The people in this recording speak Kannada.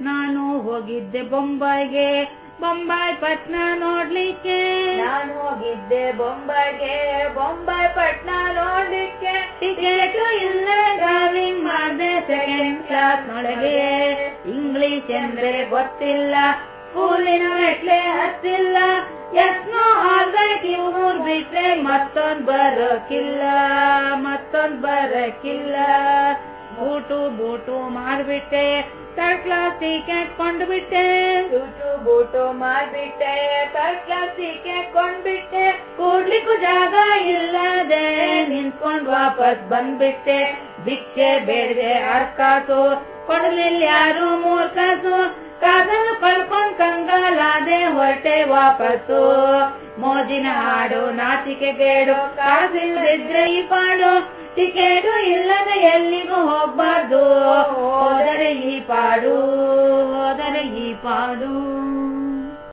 ನಾನು ಹೋಗಿದ್ದೆ ಬೊಂಬಾಯಿಗೆ. ಬೊಂಬೈ ಪಟ್ನ ನೋಡ್ಲಿಕ್ಕೆ. ನಾನು ಹೋಗಿದ್ದೆ ಬೊಂಬಾಯ್ಗೆ. ಬೊಂಬಾಯ್ ಪಟ್ನ ನೋಡ್ಲಿಕ್ಕೆ. ಟಿಕೆಟ್ ಇಲ್ಲ ಡ್ರಾವಿಂಗ್ ಮಾಡಿದೆ ಸೆಕೆಂಡ್ ಕ್ಲಾಸ್ ನೊಳಗೆ. ಇಂಗ್ಲಿಷ್ ಅಂದ್ರೆ ಗೊತ್ತಿಲ್ಲ. ಸ್ಕೂಲಿನ ಮೆಟ್ಲೆ ಹತ್ತಿಲ್ಲ ಎಷ್ಟೋ ಆಲ್ರೈಟ್ ಇವ್ನೂರ್ ಬಿಟ್ರೆ ಮತ್ತೊಂದ್ ಬರೋಕಿಲ್ಲ. ಮತ್ತೊಂದ್ ಬರಕಿಲ್ಲ. ಬೂಟು ಬೂಟು ಮಾಡ್ಬಿಟ್ಟೆ. ಥರ್ಡ್ ಕ್ಲಾಸ್ ಟಿಕೆಟ್ ಕೊಂಡ್ಬಿಟ್ಟೆ. ಬೂಟು ಬೂಟು ಮಾಡ್ಬಿಟ್ಟೆ. ಥರ್ಡ್ ಕ್ಲಾಸ್ ಟಿಕೆಟ್ ಕೊಂಡ್ಬಿಟ್ಟೆ. ಕೂಡ್ಲಿಕ್ಕೂ ಜಾಗ ಇಲ್ಲದೆ ನಿಂತ್ಕೊಂಡ್ ವಾಪಸ್ ಬಂದ್ಬಿಟ್ಟೆ. ಭಿಕ್ಷೆ ಬೇಡದೆ ಅರ್ಕಾಸು ಕೊಡಲಿಲ್ಲ ಯಾರು ಮೂರ್ ಕಾಸು. ಪಡ್ಕೊಂಡ್ ಕಂಗಾಲಾದೆ ಹೊರಟೆ ವಾಪಸ್ಸು. ಮೋಜಿನ ಹಾಡು, ನಾಚಿಕೆ ಬೇಡು. ಕಾಸಿಲ್ಲದಿದ್ರೆ ಈ ಪಾಡು. ಟಿಕೆಟು ಇಲ್ಲದೆ ಎಲ್ಲಿಗೂ ಈ ಪಾಡು ಹೋದರೆ ಈ ಪಾಡು.